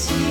see.